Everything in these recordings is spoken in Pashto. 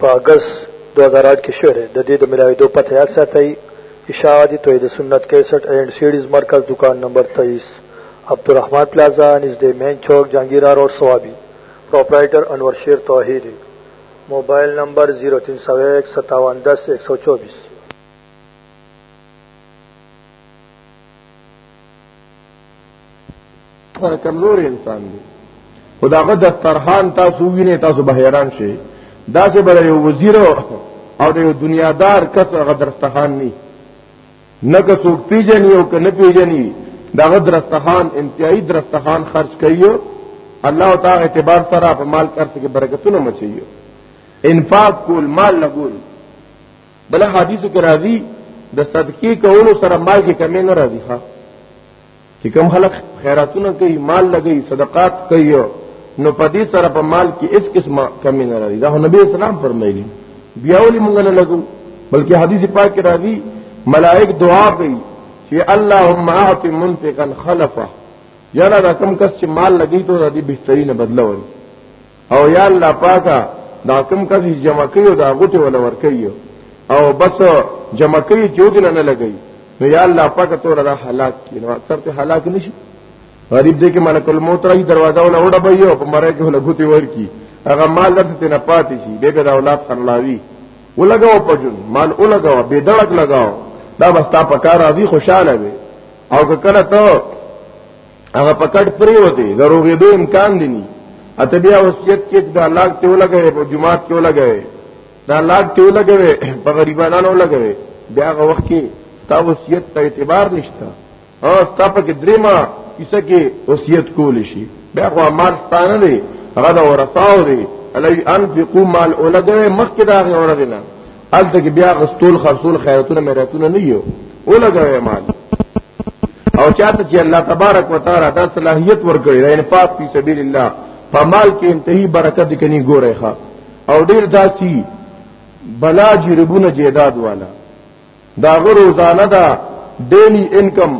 په اگست 2008 کې شوی دی د دې د ملاویدو پته یاد ساتئ اشاعتی توحید سنت 61 اینڈ سیډیز مرکز دکان نمبر 23 عبدالرحمن پلازا نږدې مین چوک جهانگیرا روډ سوابي پرپرایټر انور شیر توحیدی موبایل نمبر 03015710124 سره کمزور انسان دی خداغه دسترخوان تاسو وینئ تاسو به حیران شئ دا چې بل یو وزیر او د دنیا دار کس هغه دسترخوان ني نه که څوک پیژني او که نه پیژني داغه دسترخوان انتهایی دسترخوان خرج کوي الله تعالی اعتبار سره په مال کار کې برکتونه مچي انفاق کول مال لګول بل حدیثو کې راځي د صدقې کولو سره مال کې کمی نه راځي ښا چې کوم خلک خیراتونه کوي مال لګي صدقات کوي نو په دې سره په مال کې اس قسمه کمی نه راځي دا نبی اسلام فرمایلی بیا ولې مونږ نه لګو بلکې حدیث پاک کې راځي ملائک دعا کوي چې اللهم اعط منفقا خلفه یاره دا کم کس چې مال لګی ته د دې بهترینه بدله وري او یا الله پاکه دا کم کسي جمع کوي دا غوته ولا ور کوي او بس جمع کوي جو دل نه لګي نو یا الله پاکه تو را هلاک کینو اکثر ته هلاک نشي غریب دې کې ملک الموت راځي دروازه ولا وډه بي او په مره کې ولا غوته ور کی هغه مال درته نه پاتې شي دې به دا اولاد خرلاوي ولګاو پجن مال ولګاو به دړک لګاو دا بس تا پکار راځي خوشاله وي او کله ته هغه پکړ پریوته دروغې دو امکان دی نه اته بیا وصیت کې دا لاګ ته ولګوي په جمعات کې ولګوي دا لاګ ته ولګوي په غریبانو ولګوي بیا هغه وخت کې تا وصیت ته اعتبار نشته او تا په کې دریما کیسه کې وصیت کول شي بیا خو مال ستانه دی هغه دا ورثاو دی الای انفقوا مال اولګوي مخکې دا غوړه دینه الته کې بیا غستول خرصول خیرتونه میراتونه نه یو ولګوي مال او چاته چې الله تبارک وتعالى دا صلاحیت ورکړي د انفاق په سبیل الله په مال کې انتهي برکت کني ګورې ښا او ډیر داسي بلا جربونه جیداد والا دا غو روزانه دا ډیلی انکم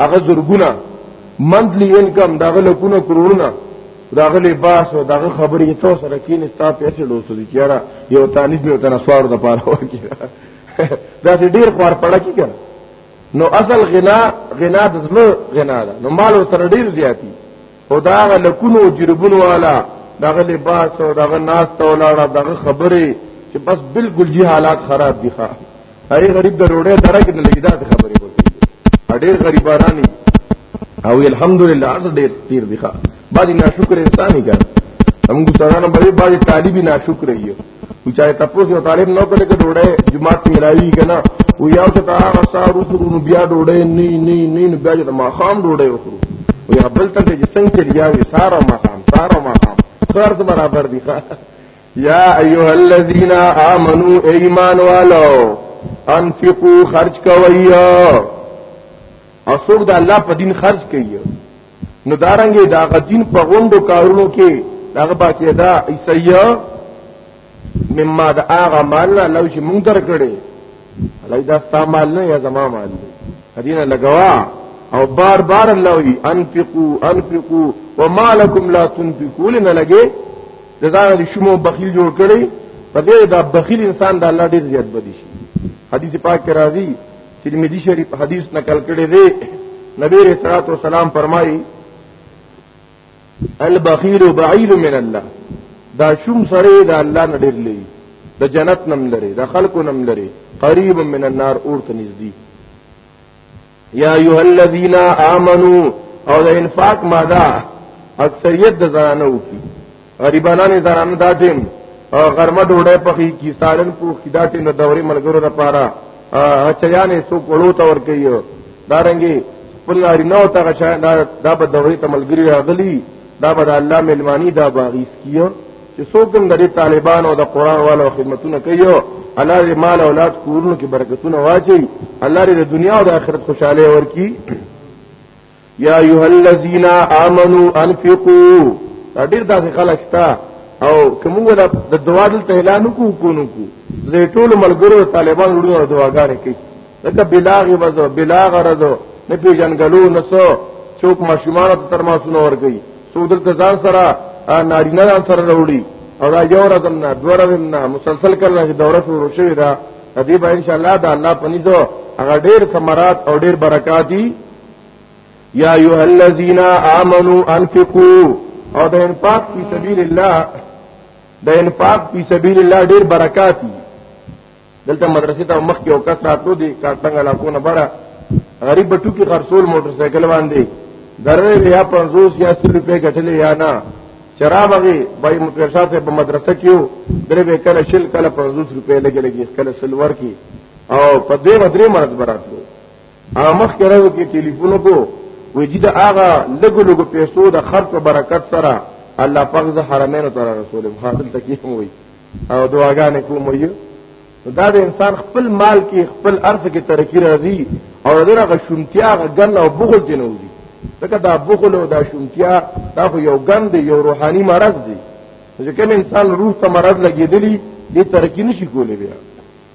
هغه زرګونه منتلی انکم دا غو لکونه کرونه داغلی باس او داغه خبرې ته سره کین ستا پیسې لوسو دي چیرې یو طالب یو تر سوار د پاره ورکی دا ډیر خور پړه کی کړه نو اصل غنا غنا د زړه غنا ده نو مال تر ډیر زیاتی او دا لکونو جربونو والا داغه لباس او داغه ناس ته ولاړه داغه خبره چې بس بالکل جی حالات خراب دي ښه اره غریب د روړې سره کې نه لګی دا خبرې وکړي ډېر غریبارانی او الحمدلله عز ډېر تیر دی ښا باندې ناشکر انساني کړ موږ ګوتانه باندې باندې طالبي ناشکر یو او چا ته په یو طالب نو کړي کې ډوړې جمعه ته ملاوي کنه او یو ته تا رسارو سرو نو بیا ډوړې نه نه نه نه بیا د ماخام ډوړې وکړو او یا بل ته چې څنګه چې بیا وي سارا ماخام سارا ماخام خرڅ برابر دی ښا یا ایها الذین آمنو ایمان والو انفقو خرج کوي او څوک د الله په دین خرج کوي نو دارنګي دا غدین په غوندو کارونو کې دغه باقی دا ایسیا مما دا هغه مال لو چې مونږ درکړي الله دا سامان نه یا زما مال دی دینه لګوا او بار بار الله وی انفقوا انفقوا وما لكم لا تنفقون نه لګي د ځان د شومو بخیل جوړ کړي په دې دا بخیل انسان د الله ډیر زیات بدی شي حدیث پاک کې راځي ترمذی شریف حدیث نقل کړي دی نبی رسول الله سلام فرمایي البخیل بعید من الله دا شوم سره د الله نه ډیر لوی د جنت نم لري د خلکو نم لري قریب من النار اور ته نږدې یا ایها الذین آمنو او د انفاق ماده اکثریت د زنانو کی غریبانان زنانو دا ټیم غرمه ډوډۍ پخې کی سالن کو خدا ټیم د دورې ملګرو لپاره اچیانې سو کولو ته ور کوي دارنګي خپل نارینه ته غشا دا به دورې ته ملګری راغلی دا به الله ملمانی دا باغیس کیو چې څوک هم د دې طالبانو د قران والو خدمتونه کوي الله دې مال اولاد کورونو کې برکتونه واچي الله دې د دنیا او د آخرت خوشاله ورکي یا ایها الذین آمنو انفقوا ډیر داسې خلک شته او کومه د دوادل ته اعلان کو کو نو کو زه ټول ملګرو طالبان وروړو دعاګانې کوي لکه بلاغ وځو بلاغ رځو نه پیژنګلو نسو څوک ماشومان ته تر ماسونو ورګي څوک دلته ځان سره نارینه ځان سره وروړي او دا یو رقم نه دوه رقم نه مسلسل کړل چې دوره شروع شوې ده دې به ان شاء الله دا الله پنيزو هغه ډېر ثمرات او ډېر برکات دي یا ایه الذین آمنو انفقوا او د انفاق فی سبیل الله د انفاق فی سبیل الله ډېر برکات دي دلته مدرسې ته مخ کې او کس راتلو دي کارتنګ علاقو نه بره غریب بټو کې خرصول موټر سایکل باندې درې یا 50 یا 100 روپے ګټلې یا نه چراب غي بای مترشا ته په مدرسه کېو درې به کله شل کله 50 روپے لګي لګي کله سلور کې او په دې مدرې مرز براتلو هغه مخ کې راو کې ټلیفون کو وجد هغه لګو لګو پیسو د خرڅ برکت سره الله پاک ز حرمین تر رسول خاطر تکیم وي او دعاګانې کوم یو دا د انسان خپل مال کې خپل ارث کې ترقی راځي او دغه غشونتیا غل او بغل کې نه وځي ځکه دا بغل او دا شونتیا دا خو یو ګند یو روحاني مرض دی چې کوم انسان روح ته مرض لګیدلی دې ترقی نشي کولی بیا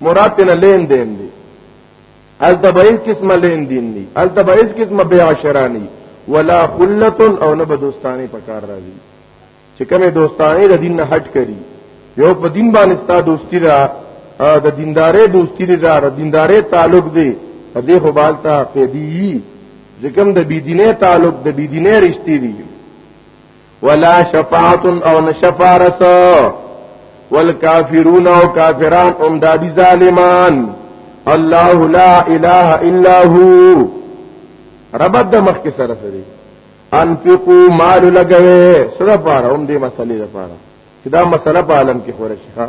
مراد نه لین دین دی الته به هیڅ قسمه لین دین نه الته به هیڅ قسمه بیع شرانی ولا خلت او نه به دوستانی په کار راځي چې کومه دوستانی د دین نه هټ کړي یو په دین باندې ستا دوستی را د دیندارې دوستی را د دیندارې تعلق دی په دې خو بالتا پیدي ځکه د بيدینه تعلق د بيدینه رښتې دي ولا شفاعت او نشفارت والکافرون او کافران هم دا دي ظالمان الله لا اله الا هو رب د مخ کې سره سره انفقوا مال لګوي سره پاره هم دې مسلې لپاره چې دا مسله په عالم کې خورشي ښا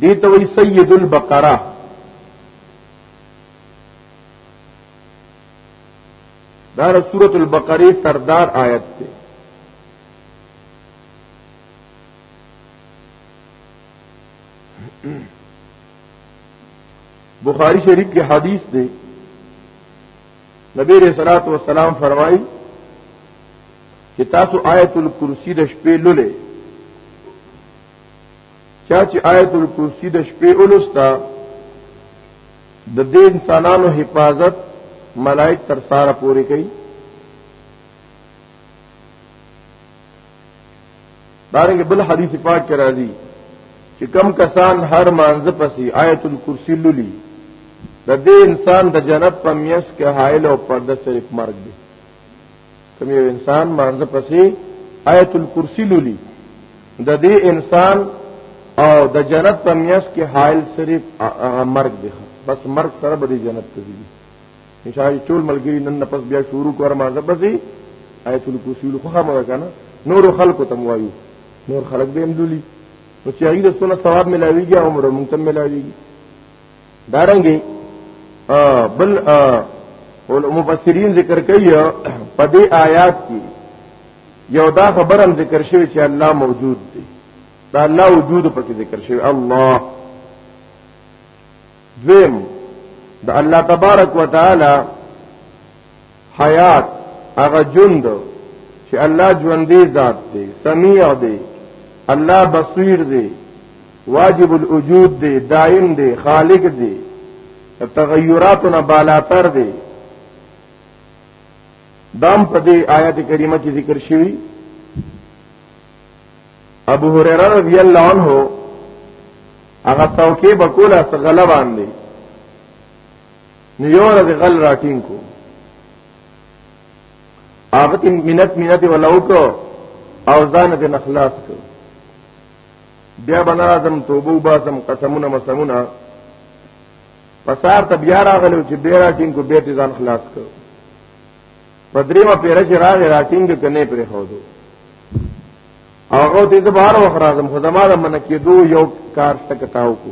دې ته وایي سید البقره دا سورۃ البقره سردار آیت دی بخاری شریف کی حدیث دی نبی رسول الله صلوات و سلام فرمایي چې تاسو آیت الکرسی د شپې لولې چا چې آیت الکرسی د شپې ولستا د دې انسانانو حفاظت ملائک تر ساره پوری کوي دارنګ بل حدیث پاک کې راځي چې کم کسان هر مانځ پسې آیت الکرسی لولي د دې انسان د جنت په میس کې حائل او پرده صرف مرګ دی کوم یو انسان مانځ پسې آیت الکرسی لولي د دې انسان او د جنت په میاس کې حائل صرف مرګ دی بس مرګ سره به دې جنت ته ځي ان شاء الله ټول ملګری نن پس بیا شروع کور ما زبزي آیت الکرسی له خو هم کنه نور خلق تم وایو نور خلق به هم لولي نو چې هغه د سنت ثواب ملاويږي او عمر مونږ تم ملاويږي دارنګي بل مفسرین ذکر کوي په دې آیات کې یو دا خبر هم ذکر شوی چې الله موجود دی دا الله وجود پکې ذکر شوی الله دویم د الله تبارک وتعالى حیات هغه جند چې الله ژوندې ذات دی سمیع دی الله بصیر دی واجب الوجود دی دائم دی خالق دی تغیراتنا بالاتر دی دام په دې آیات کریمه کې ذکر شوی ابو هريره رضی الله عنه هغه توکي بکوله څغله باندې نو یو ورځ غل راټینګ کو هغه تیم منت منت ولاو کو او ځان دې نخلاص کو بیا بنا زم توبو باسم قسمونه مسمونه پسار ته بیا راغلو چې بیا راټینګ کو بیا ځان خلاص کو پدریمه پیره چې راغی راټینګ کنه پرې هوځو هغه دې زبر وخرازم خدما د منکې دو یو کار تک تاو کو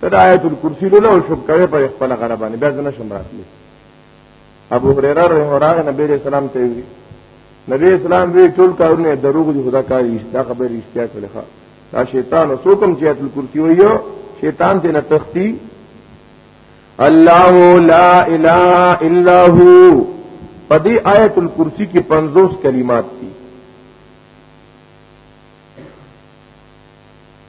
تر آیت الکرسی له لو شو کوي په خپل غره باندې بیا ځنه شم راتلی ابو هريره رحمه الله نبی رسول سلام ته وی نبی اسلام وی ټول کارونه دروغ دي خدا کار دا خبره رښتیا کړي ښا دا شیطان او سوکم چې آیت الکرسی ویو شیطان دې نه تختی الله لا اله الا هو په دې آیت الکرسی کې 50 کلمات دي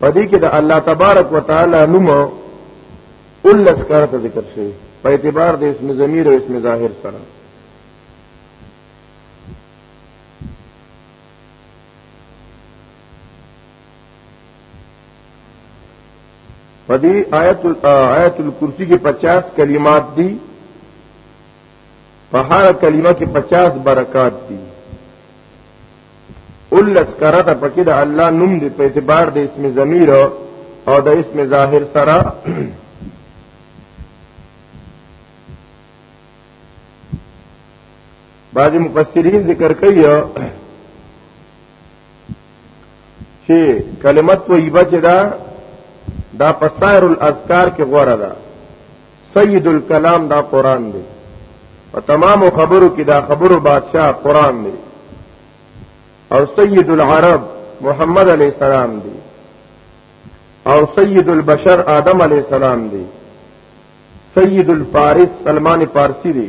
پدې کې د الله تبارک وتعالى نوم اولس کارته ذکر شوی په اعتبار د اسم ضمیر او اسم ظاهر سره پدې آیت آیت الکرسی کې 50 کلمات دي په هر کلمه کې 50 برکات دي اولس کرا ته پکې د الله نوم دی په اعتبار د اسم ضمیر او د اسم ظاهر سره بعض مفسرین ذکر کوي چې کلمت طیبه چې دا دا پسائر الاذکار کې غوړه ده سید الکلام دا قران دی په تمام خبرو کې دا خبرو بادشاہ قران دی او سید العرب محمد علی السلام دی او سید البشر آدم علی السلام دی سید الفارس سلمان فارسی دی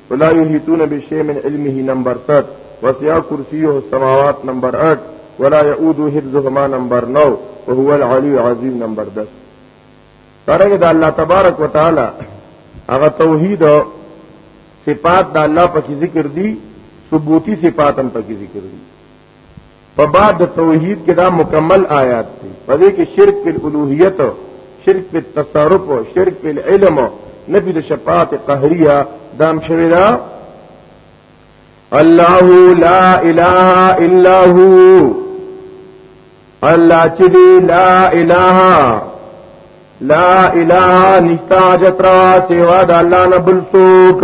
ولا یحیتون بشیء من علمه نمبر 7 وسع کرسیه السماوات نمبر 8 ولا یعود حفظهما نمبر 9 وهو العلی العظیم نمبر 10 ترګه د الله تبارک وتعالى هغه توحید صفات د الله په ذکر دي ثبوتی صفات هم په ذکر دي په باب د توحید کې دا مکمل آیات دي په دې کې شرک په الوهیت شرک په تصرف شرک په علم نفي د شفاعت قهريه دام شوی دا الله لا اله الا هو الله چې دی لا اله لا اله نشتا جترا سوا د الله نه بل څوک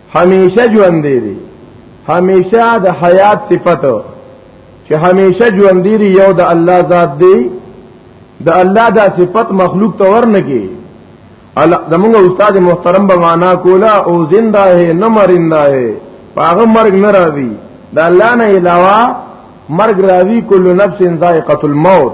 همیشه ژوند دی همیشه د حیات صفت چې همیشه ژوند دی یو د الله ذات دی د الله دا صفت مخلوق ته ورنګي زمونږ استاد محترم به معنا کولا او زنده ہے نه مرنده ہے پاغه مرګ نه راوي د الله نه علاوه مرګ راوي کل نفس ذائقه الموت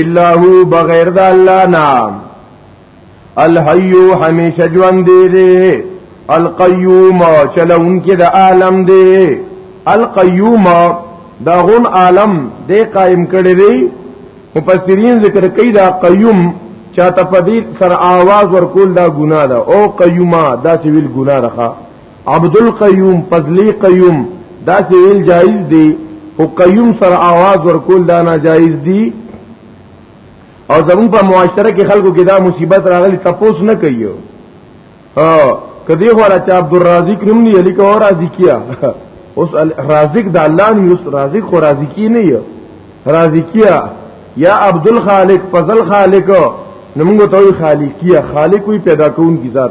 الا هو بغیر د الله نام الحي همیشه ژوند دی دی القیوم چلون کې د عالم دی القیوم دا غون عالم دی قائم کړی دی مفسرین ذکر کوي دا قیوم چاته پدې سر आवाज ورکول دا ګناه ده او قیومه دا چې ویل ګناه ده عبد القیوم فضلی قیوم دا چې ویل جایز دی او قیوم سره आवाज ورکول دا ناجایز دی او زمون په معاشره کې خلکو کې دا مصیبت راغلی تپوس نه کوي ها کدی خو را چې عبد الرازق نوم نه یلی کو رازقیا اوس رازق د الله نه یوس رازق خو رازقی نه یو رازقیا یا عبد الخالق فضل خالق نو موږ ته خالقیا خالق وی پیدا کون کی ذات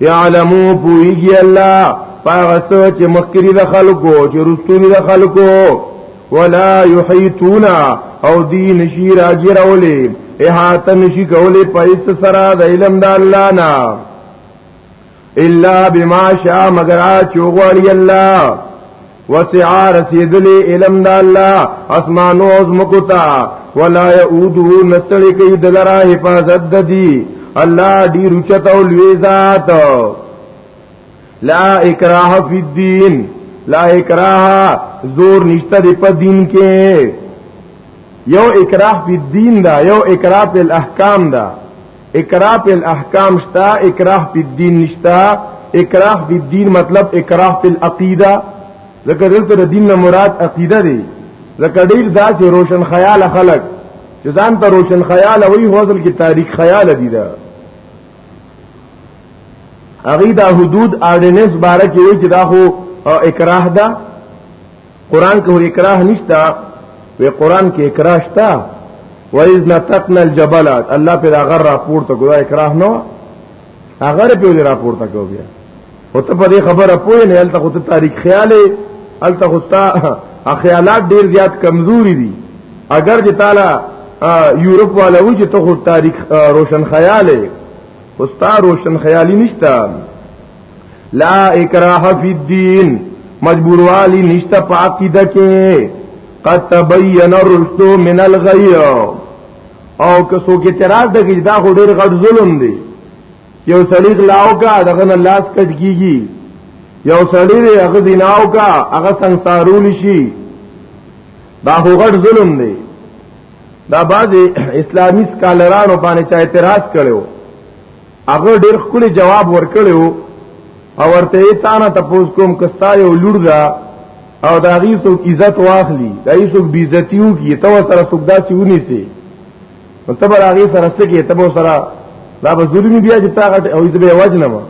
یعلمو پویږي الله پاغه سوچ مخکری د خلکو چې رستوري د خلکو ولا یحیتون او دی نشی راګی راولې احاطه نشی کولې پیس سره د علم د الله نه الا بما شاء مگر چوغړی الله وسعا رسیدلی علم د الله اسمانو او زمکو ته ولا یعوده نستړی کوي د لرا حفاظت د دی الله ډیر چت او لوی ذات لا اکراه فی الدین لا اکراه زور نشته دی په دین کې یو اکراه فی الدین دا یو اکراه فی الاحکام دا اکراه په احکام شتا اکراه په دین نشتا اکراه په دین مطلب اکراه په عقیده ځکه دلته د دین نه مراد عقیده دی ځکه ډیر داسې روشن خیال خلک چې ځان ته روشن خیال وي هو ځل کې تاریخ خیال دی دا هغه دا حدود اډنس بارکه وي چې دا خو اکراه ده قران کې ور اکراه نشتا وی قران کې اکراه شتا و اذ نتقنا الجبل الله په هغه را پورته کوه اکراه نو هغه په را پورته کوه بیا او ته په دې خبره پوه نه هلته خو ته تاریخ خیاله هلته خو تا خیالات ډیر زیات کمزوري دي اگر چې تعالی یورپ والا و چې ته خو تاریخ روشن خیاله اوستا روشن خیالي نشته لا اکراه فی الدین مجبور والی نشتا پا عقیدہ کے قد تبین الرشد من الغی او کسو کې اعتراض دغی دا خو ډیر غټ ظلم دی یو سړی غلاو کا دغه نه لاس کټ کیږي یو سړی دی هغه دیناو کا هغه سنگسارول شي دا خو غټ ظلم دی دا بعض اسلامی سکالرانو باندې چا اعتراض کړو هغه ډیر خولي جواب ورکړو او ورته یې تانه تاسو کوم کستا یو لور دا او دا غي څوک عزت واخلي دا یې څوک بی عزتیو کی ته سره څوک دا سیونی سي نو ته بر هغه سره سکه ته به سره دا به ظلمي بیا چې تاغه او دې به وجنه ما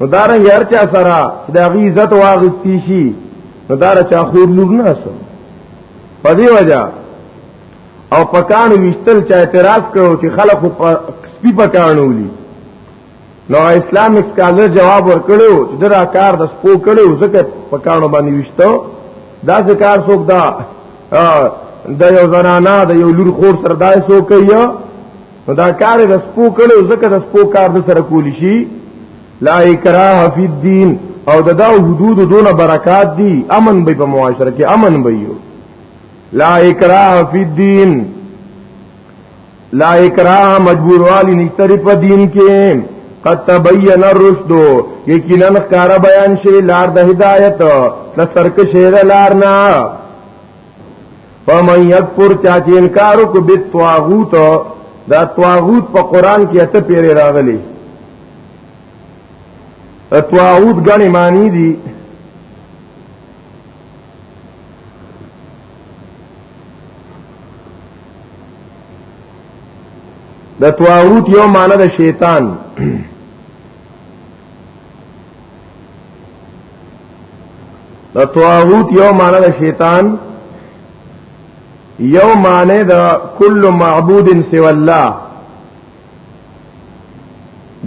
نو دا رنګ هر چا سره دا غي عزت واغستی شي نو دا را چا خور لور نه اسو په دې وجہ او پکانو وشتل چې اعتراض کړو چې خلکو سپی پکانو ولي نو اسلام اسکالر جواب ورکړو چې دا کار د سپو کړو ځکه پکانو باندې وشتو دا ذکر څوک دا د یو زنانا د یو لور خور سره دا څوک کوي نو دا کار د سپو کړو ځکه د سپو کار د سره کول شي لا اکراه فی الدین او دا, دا حدود دون برکات دی امن به په معاشره کې امن به یو لا اکراه فی الدین لا اکراه مجبور والی نشتری په دین کې قد تبین الرشد یقینا کار بیان شوی لار د هدایت د سرکشه د لار نه فمن یکفر چا چې انکار کو به طاغوت دا طاغوت په قران کې اته پیری راغلی طاغوت غنی معنی دي د طاغوت یو معنی د شیطان د طاغوت یو معنی د شیطان یو معنی د کل معبود سوا الله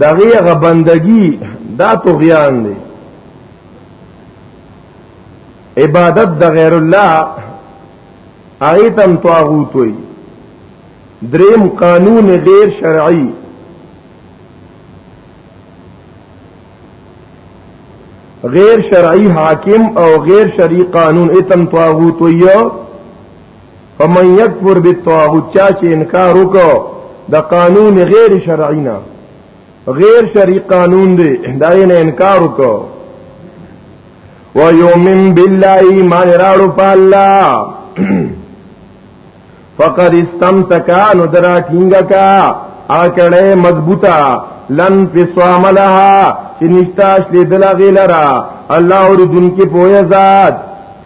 دغه غبندگی دا طغیان دی عبادت د غیر الله ایتم طاغوت وي دریم قانون غیر شرعي غیر شرعي حاکم او غیر شرعي قانون ایتم طاغوت وي فمن یکفر بالطاغوت چا چې انکار وکړو د قانون غیر شرعي نه غیر شرعي قانون دی دا یې نه انکار وکړو و یومن بالله ایمان راړو په الله فقد استمسك نو درا کینګه کا اکړې مضبوطه لن فصام لها چې نشتاش لیدل غیلرا الله اوریدونکو په ذات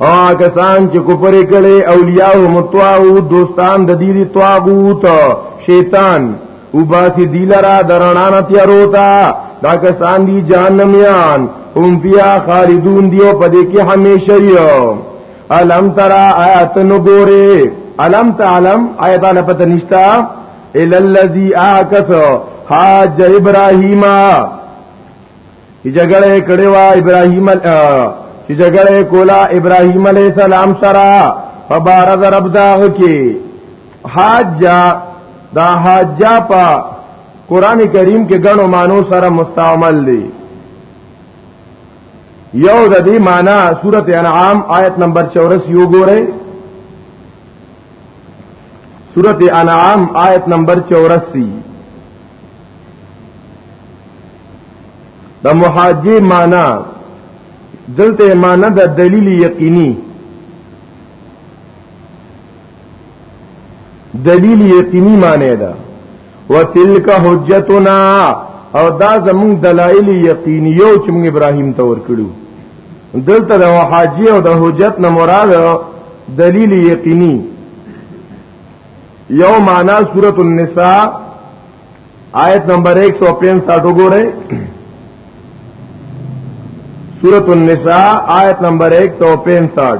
او هغه سان چې کوپر کړي اولیاء او متواو دوستان د دې دي طاغوت شیطان وباسي دی لرا درنانه تیارو تا دا کسان دي جهنميان هم بیا خالدون دیو پدې کې همیشه یو الم ترى آیات نو ګوره الم تعلم آیات نه پته نشتا ال الذي اعكس حاج ابراهيم چې جګړه کړې وا ابراهيم چې جګړه کولا ابراهيم عليه السلام سره فبارز رب داغ کې حاج دا حاج په قران کریم کې غنو مانو سره مستعمل دي یو د دې معنی سورته انعام آیت نمبر 84 یو ګوره سورت انعام آیت نمبر چورسی د محاجی معنا دلته معنا د دلیل یقینی دلیل یقینی معنی ده وتلک حجتنا او دا زمون دلایل یقینیو چې موږ ابراهیم ته ورکړو دلته د حاجی او د حجت نه مراد دلیل یقینی یو معنا سورۃ النساء آیت نمبر 165 وګورئ سورۃ النساء آیت نمبر 165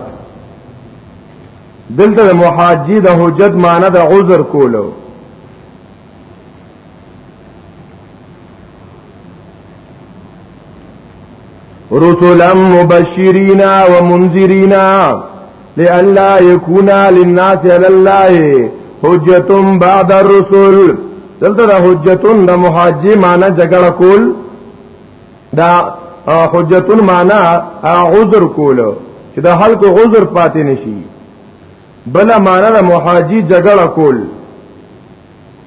دلته محاجی د حجت معنی د عذر کولو رسلا مبشرین و منذرین لئلا یکون للناس علی الله حجت بعد الرسل دلته د حجتون د محاجی معنی جګړه کول دا حجتون معنی عذر کول چې د خلق عذر پاتې نشي بل معنی د محاجی جګړه کول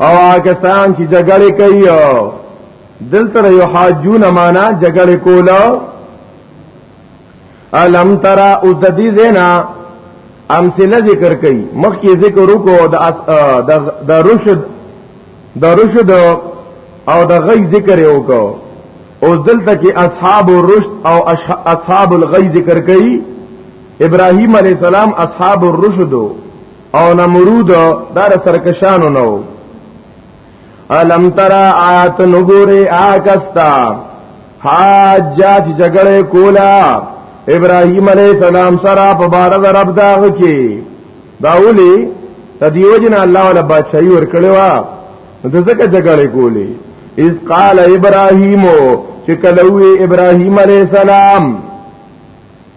او هغه سان چې جګړه کوي دلته یو حاجون معنا جګړه کولا الم ترا او د دې زینا امثله ذکر کړي مخکې ذکر وکړو د د رشد د رشد او د غي ذکر وکړو او دلته کې اصحاب الرشد او اصحاب الغي ذکر کړي ابراهيم عليه السلام اصحاب الرشد او نمرود دار سرکشانو نو علم ترا آیات نګوره آکستا حاجات جګړه کولا ابراهيم عليه السلام سره په بار د رب داغ کې داولي تدیو جن الله ولا بادشاہي ور کړوا د زکه جګړه کولی اذ قال ابراهيم چې کله وی ابراهيم عليه السلام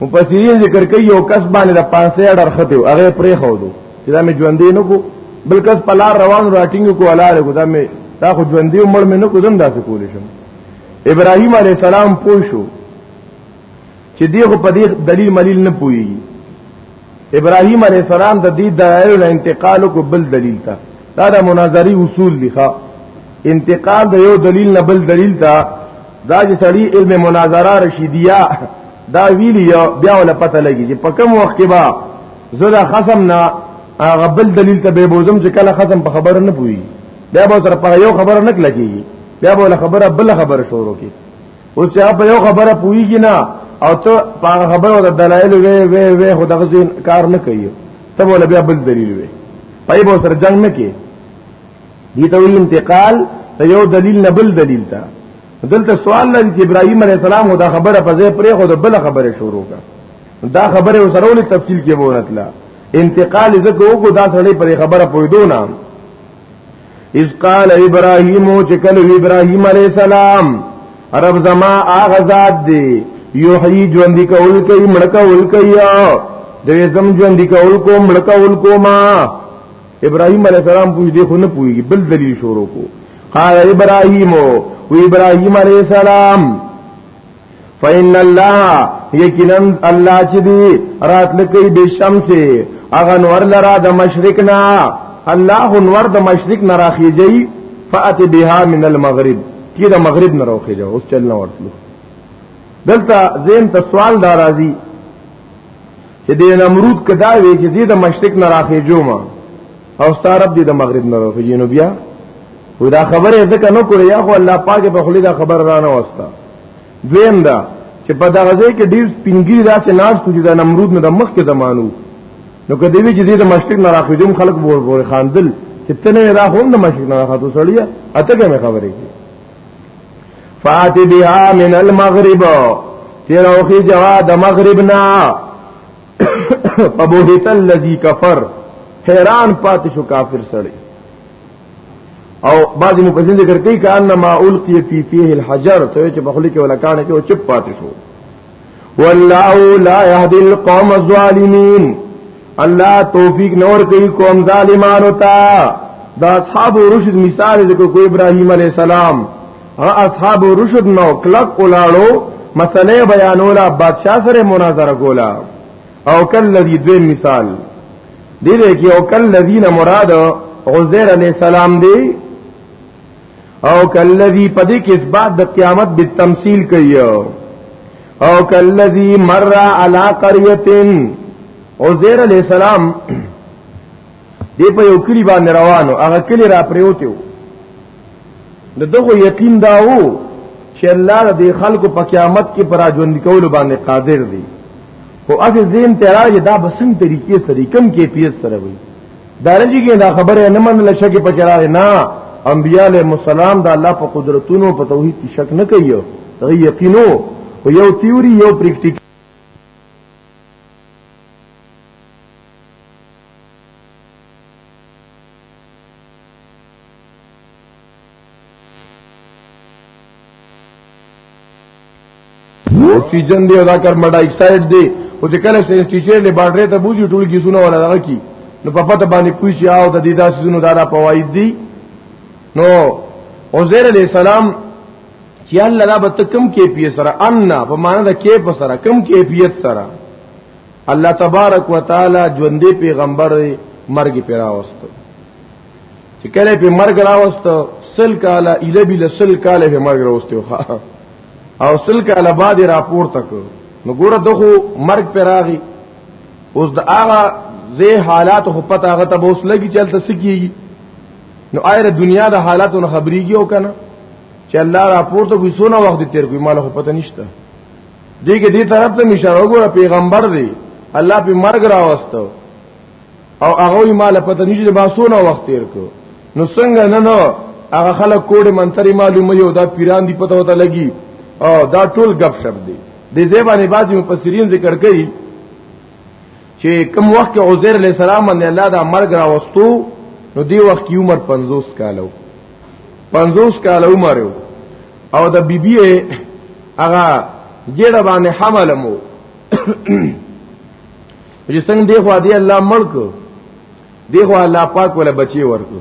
مفسرین ذکر کوي یو کس باندې د پانسه اډر خته هغه پرې خو دو چې دا مې ژوندې نه کو بل کس په لار روان راټینګ کو لاله کو دا مې دا خو ژوندې مړ مې نه کو زم داسې کول شم ابراهیم علی السلام پوښو چې دی خو په دې دلیل ملیل نه پوي ابراهيم عليه السلام د دې دلایل انتقال کو بل دلیل تا دا د مناظری اصول دي ښا انتقال د یو دلیل نه بل دلیل تا دا چې سړی علم مناظره رشیدیه دا ویلی بیا ولا پته لګی چې په کوم وخت کې با زړه خصم نه هغه بل دلیل ته به بوزم چې کله خصم په خبره نه پوي بیا به سره په یو خبره نه کلکی بیا به خبره بل خبره شروع کی او چې په یو خبره پويږي نه او ته په خبره د دلایل وې وې وې خو دغه ځین کار نه کوي ته ول بیا بل دلیل وې پای به سره جنگ نه کې دي ته ویل انتقال ته یو دلیل نه بل دلیل ته دلته سوال لري چې ابراهيم عليه السلام دا خبره په ځای پرې خو د بل خبره شروع کړه دا خبره سره ولې تفصیل کې وونتله انتقال زکه وګو دا سړی پر خبره پویدو نه اذ قال ابراهيم چې کله ابراهيم عليه السلام رب زما هغه ذات دی یحیی ژوند کول کوي مړ کول کوي د زم ژوند کول کو مړ کول کو ما ابراهيم عليه السلام پوښ دی خو نه پوي بل دلیل شروع کو قال ابراهيم و ابراهيم عليه السلام فإن الله یقینا الله چې دی راتلکې به شمس اغه نور لرا د مشرق نه الله نور د مشرق نه راخیږي فات بها من المغرب کی د مغرب نه راخیږي اوس چل نه ورتلو دلته زین ته سوال دار راځي چې د نمرود کدا وی چې د مشرق نه راخیږي او ستارب دي د مغرب نه راخي جنوبیا و دا خبره ځکه نو کړی یا خو الله پاک په خلی دا خبر را نه وستا دویم دا چې په دغه ځای کې ډیر سپینګری دا چې ناس کوي دا نمرود نه د مخ کې زمانو نو کدی وی چې د مشرق نه راخي جون خلک بور بور خاندل چې تنه را هم د مشرق نه راخاتو سړیا اته کې خبره کی فات بها من المغرب تیروخی جوا د مغرب نه فبهت الذي كفر حیران پاتې شو کافر سره او بعض مفسرین ذکر کوي کأن ما القي في فيه الحجر ته چې په خلی کې ولکانه کې او چپ پاتې شو والله لا يهدي القوم الظالمين الله توفیق نور کوي قوم ظالمانو ته دا اصحاب رشد مثال ذکر کو ابراهيم عليه السلام هغه اصحاب رشد نو کلک ولاړو مسله بیانولا بادشاہ سره مناظره کولا او کل لذي دوی مثال دی دی کې او کل لذین مراد عزیر علیہ السلام دی او کل لذي پدې کې اثبات د قیامت به تمثيل کوي او کل لذي مر علی قريه عزیر علیہ السلام دی په یو کلی باندې روانو هغه کلی را پریوته وو نو دغه یقین دا وو چې الله دې خلکو په قیامت کې پر ژوند کول باندې قادر دی او اسی زین تیراج دا بسم طریقې سره کم کې پیس سره وي دارنګي کې دا خبره نه منل شګه په چرای نه انبیاء علیہ السلام دا الله په قدرتونو په توحید کې شک نه کوي هغه یقینو او یو تیوري یو پریکټیک اکسیجن دی او دا کاربن ډای اکساید دی او چې کله سې سټیچر له باډرې ته بوزي ټول کیسونه ولا دغه کی نو په پته باندې کوی چې او د دې داسې زونو دا را پواید دی نو عزیر علی السلام چې الله دا به کم کې پی سره ان په معنا د کې په سره کم کې پی سره الله تبارک وتعالى ژوندې پیغمبر مرګ پیراوست چې کله په مرګ راوست سل کاله اله بل سل کاله په مرګ راوست او سل کاله بعد راپور تک نو ګوره دغه مرګ پیراغي اوس د هغه زه حالات خو پته هغه ته اوس لګي چلته سکیږي نو آیره دنیا د حالاتو نه خبريږي او کنه چې الله راپور ته کوئی سونه وخت تیر کوي مال خو پته نشته دې کې دې طرف ته نشاره وګوره پیغمبر دی الله په مرګ راوستو او هغه مال پته نشي د باسونه وخت تیر کو نو څنګه نه نو هغه خلک کوډ منتري معلومه یو دا پیران دی پته وته لګي او دا ټول غب شپ دی د زیبانې بعضی مفسرین ذکر کوي چې کوم وخت عزیر علیہ السلام باندې الله دا مرګ راوستو نو دی وخت عمر 50 کالو 50 کال عمر یو او د بیبي هغه ګډه باندې حمل مو چې څنګه دی خو دی الله ملک دی خو الله پاک ولا بچي ورکو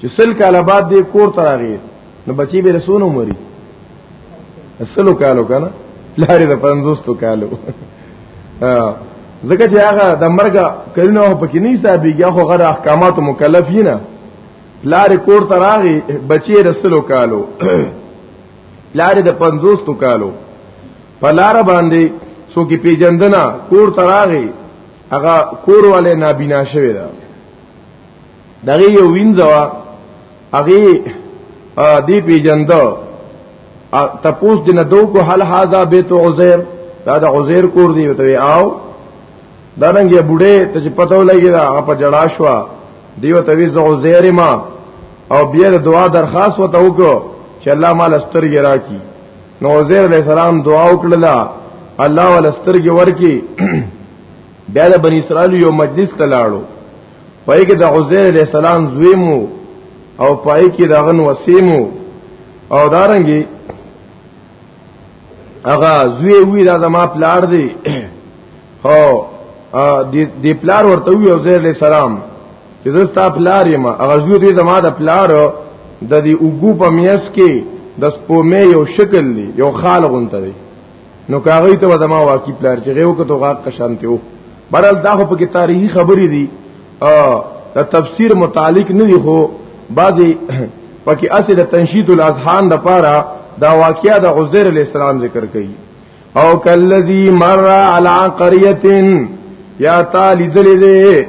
چې سل کاله بعد دی کور ته راغی نو بچي به رسونو مري سلو کالو کنه لاري د 50 کالو ځکه چې هغه د مرګ کلونه په کې نه حسابيږي خو غره احکامات مکلف نه لار کور ته راغی بچی رسلو کالو لار د 50 تو کالو په لار باندې سو کې پیجندنا کور ته راغی هغه کور والے نابینا شوی دا دغه یو وینځوا هغه دی پیجندو تپوس دینه دو کو حل هاذا بیت عزیر دا د عزیر کور دی وته او دا رنګ یې بوډه ته چې پته ولګی دا هغه په جړا شو دیو ته وی زو زیر ما او بیا د دعا درخواست وته وکړو چې الله مال سترګې راکی نو زیر علیہ السلام دعا وکړه الله ول سترګې ورکی بیا د بنی اسرائیل یو مجلس ته لاړو پای کې د عزیر علیہ السلام زویمو او پای کې دغه وسیمو او دارنګي هغه زوی وی دا زما پلار دی او د پلار ورته وی او زیر علیہ السلام چې زستا پلار یم هغه زوی دی زما د پلار د دې اوګو په میاس کې د سپومې یو شکل دی یو خال غونته دی نو کاغی ته زما واقعي پلار چې غو کته غاق کشانته و برال دا خو په کې تاریخي خبرې دي دا تفسیر متعلق نه دی خو بعضی پکې اصل د تنشید الاذهان د پاره دا واقعیا د عزیر علی السلام ذکر کړي او کلذي مر علی قريه یا تعالی ذلی ذی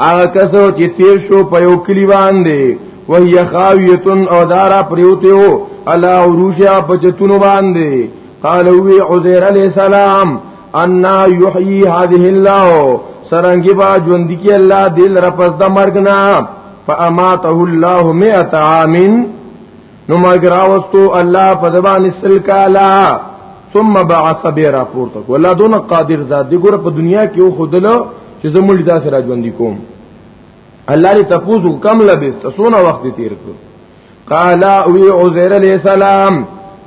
هغه کسو چې تیر شو په یو کلی باندې وهي خاویتن او دارا پریوته او علا عروشیا بجتون باندې قالو عزیر علی السلام ان یحیی هذه الله سرنګي با ژوند کی الله دل رپس د مرګ نه فاماته الله مئات عام نو مرګ راوستو الله په زبان سل کالا ثم بعث به راپورته ولا دون قادر ذات دی ګور په دنیا کې او خودلو چې زموږ داسې راځوندي کوم الله دې تاسو کم لبست سونه وخت تیر کړو قال وی عزیر علیہ السلام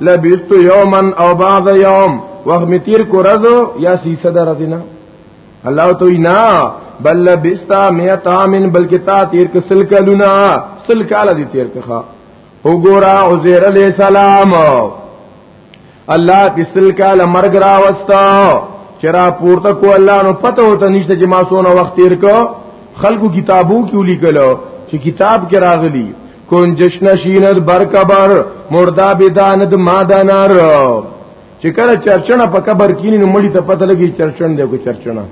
لبست یوما او بعض یوم وخت می تیر کو رزو یا سی صدر رزینا الله تو نه بل لبست میت عامن بلکې تا تیر ک سل کلونا سل کال دی تیر کخه وګورا عزیر علیہ السلام الله تسل کال مرګ را وستا چرا پورته کو الله نو پته وته نشته چې ما سونه وخت تیر کو خلقو کتابو کې ولیکلو چې کتاب کې راغلی کون جشن شینت برکبر مردا بداند مادنار چې کله چرچنه په قبر کینی نو مړی ته پته لګي چرچن دی کو چرچنه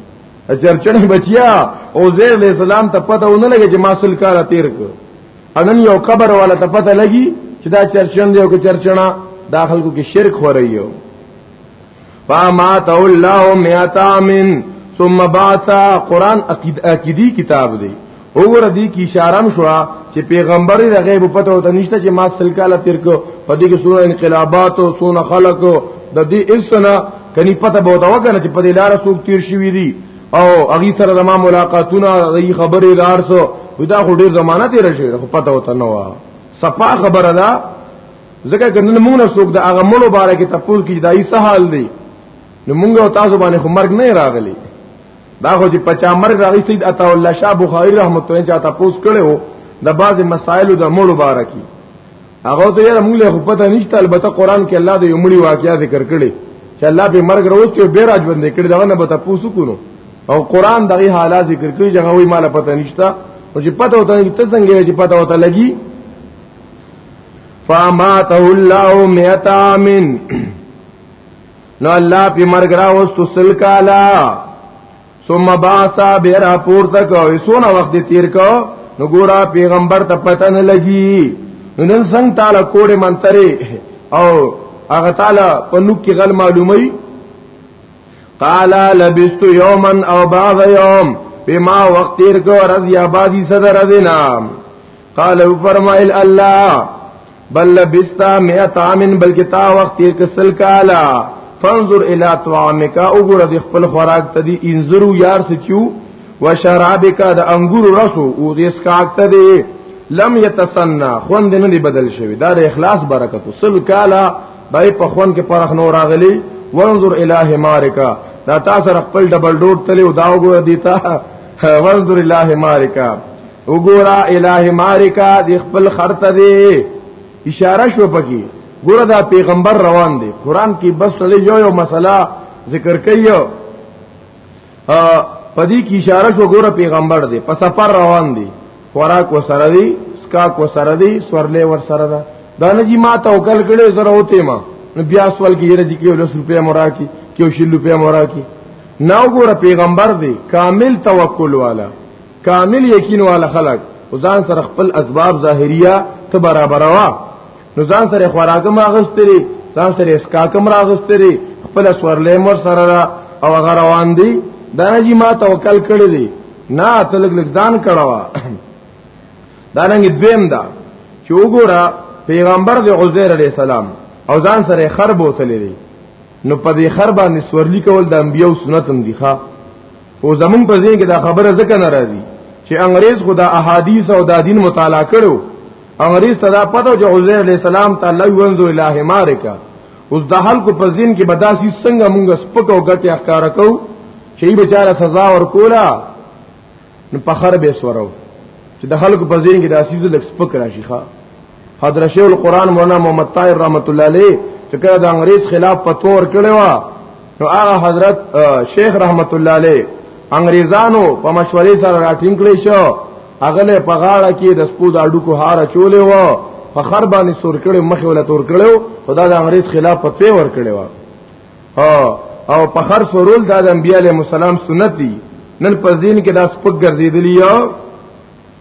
چرچنه بچیا او زیر علیہ السلام ته پته ونه لګي چې ما سل کال تیر کو انن یو قبر والا ته پته لګي چې دا چرچن دی او که چرچنا داخل کو کې شرک خو رہی هو فامات الله میاتا من ثم بعث قران عقید عقیدی کتاب دی اور دی کی اشاره شو چې پیغمبر د غیب پته وته نشته چې ما سل کاله تیر کو په دې کې سونه انقلابات او سونه خلق د دې اسنه کني پته بوته وکنه چې په دې لار سوق تیر شوی دی او هغه سره د ما ملاقاتونه د خبرې دار سو ودا خو ډیر زمانہ تیر شي خو پته وته نه و صفا خبره ده ځکه کنه موږ نه څوک د هغه مړو باره کې تپوس کې دای سهال دی نو موږ او تاسو باندې خو مرګ نه راغلی دا خو چې پچا مرګ راغی سید عطا الله شاه بخاری رحمت الله چا تپوس کړو د بعض مسائل د مړو باره کې هغه ته یې موږ له پته نشته البته قران کې الله د یمړي واقعیا ذکر کړي چې الله به مرګ راوستي او به راځوندې کړي دا نه به تاسو کونو او قران دغه حالات ذکر کړي چې هغه مال پته نشته او چې پته وته چې ته څنګه چې پته وته لګي فاماته الله مئات عامن نو الله په مرګ راوستو سل کالا ثم بعث به را پورته کوي سونه وخت تیر کو نو ګورا پیغمبر ته پته نه لګي نن څنګه تعالی کوډه منتري او هغه تعالی په نوک کې غل معلومي قال لبست يوما او بعض يوم بما وقت تیر کو رضی آبادی صدر دینا قال فرمایل الله بل لبستا مئات عام بلکې تا وخت یې کسل کالا فانظر الى طعامك وګوره د خپل خوراک ته دی انظرو یار سچو وشرابک د انګور رسو او د اسکاک ته دی لم يتسنى خوند نه دی بدل شوی دا د اخلاص برکت سل کالا دای په خوند کې پرخ نور راغلی وانظر الى حمارک دا تاسو خپل ډبل ډوټ تلی او دا وګوره دیتا وانظر الى حمارک وګورا الہ مارکا د خپل خرته دی اشاره شو پکې ګوره دا پیغمبر روان دی قران کې بس له یو یو مسله ذکر کوي ا پدې کې اشاره شو ګوره پیغمبر دی په سفر روان دی خوراک وسره دی سکاک وسره دی سورلې ور سره ده دا نه جی ما توکل کړي زره وته ما نو بیا سوال کې یره دي کې ولس روپیا مورا کې کې شل روپیا مورا کې نو ګوره پیغمبر دی کامل توکل والا کامل یقین والا خلق ځان سره خپل اسباب ظاهریه ته برابروا نو ځان سره خوراک ما غستری ځان سره اسکاکم را غستری خپل سورلې مر سره را او غیر روان دي دا نه جی ما توکل کړی دی نه تلګ لګ ځان کړوا دا رنګ دویم دا چې وګوره پیغمبر د عزیر علی السلام او ځان سره خر بوتلې دي نو په دې خر باندې سورلی کول د انبیو سنت هم دي ښا او زمون په ځین کې دا خبره ځکه ناراضي چې انګريز خدا احادیث او دا دین مطالعه کړو انګريز ته دا پته چې عزير عليه السلام تعالی وانزو الہ مارکا اوس د خلکو په ځین کې بداسي څنګه مونږ سپک او غټي اخکار کو چې ای بیچاره سزا ورکولا نو په خر به سورو چې د خلکو په ځین کې د اسیز لک سپک راشي ښا حضرت شیخ القرآن مولانا محمد طاهر رحمت الله علیه چې کله د انګریز خلاف پتور کړي وا نو هغه حضرت شیخ رحمت الله علیه انګریزانو په مشورې سره راټینګ کړي شو اغله په غاړه کې د سپو د اډو کو هار چولې و په خر باندې سور کړي مخې ولا تور کړو خدا د انګريز خلاف پتوي ور کړي و او په خر سرول د انبياله مسالم سنت دي نن په دین کې دا سپګ ګرځېدلی یو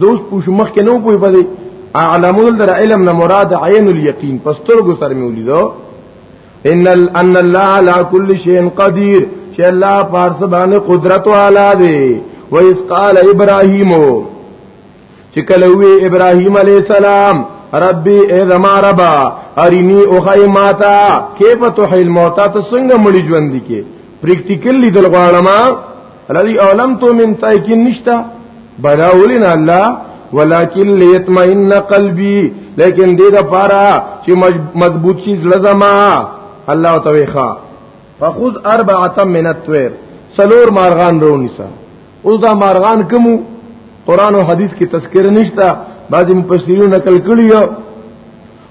زوس پوښ مخ کې نو پوي پدې اعلمون در علم نه مراد عین الیقین پستر ګو سر مې ولیدو ان ان الله على كل شيء قدير چې الله پارس باندې قدرت والا دی و اس قال ابراهيم چې کله وی ابراهيم عليه السلام ربي اے زما ربا اريني او خي ماتا کیف تحيل موتا ته څنګه مړي ژوند دي کې پریکټیکل لیدل غواړم الذي اولم تو من تاکین نشتا بلاولین الله ولكن ليطمئن قلبي لیکن دې دا پارا چې مضبوط شي زړه زما الله تعالی ښا فخذ اربعه من الطير سلور مارغان رونیسا اوس دا مارغان کومو قران او حديث کې تذکر نشتا بعضی مفسرین نقل کړی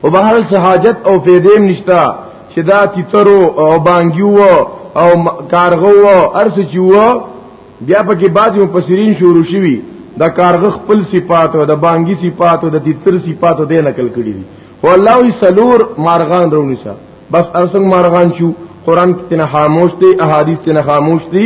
او به هر څه حاجت او فیدیم نشتا چې دا تیترو او بانګیو او کارغو او ارس چې وو بیا پکې بعد یو پسرین شروع شوی دا کارغ خپل صفات او د بانګی صفات او د تیتر صفات د نقل کړی دي هو الله وی سلور مارغان رونی شه بس ارسنګ مارغان شو قران کې نه خاموش دي احادیث کې نه خاموش دي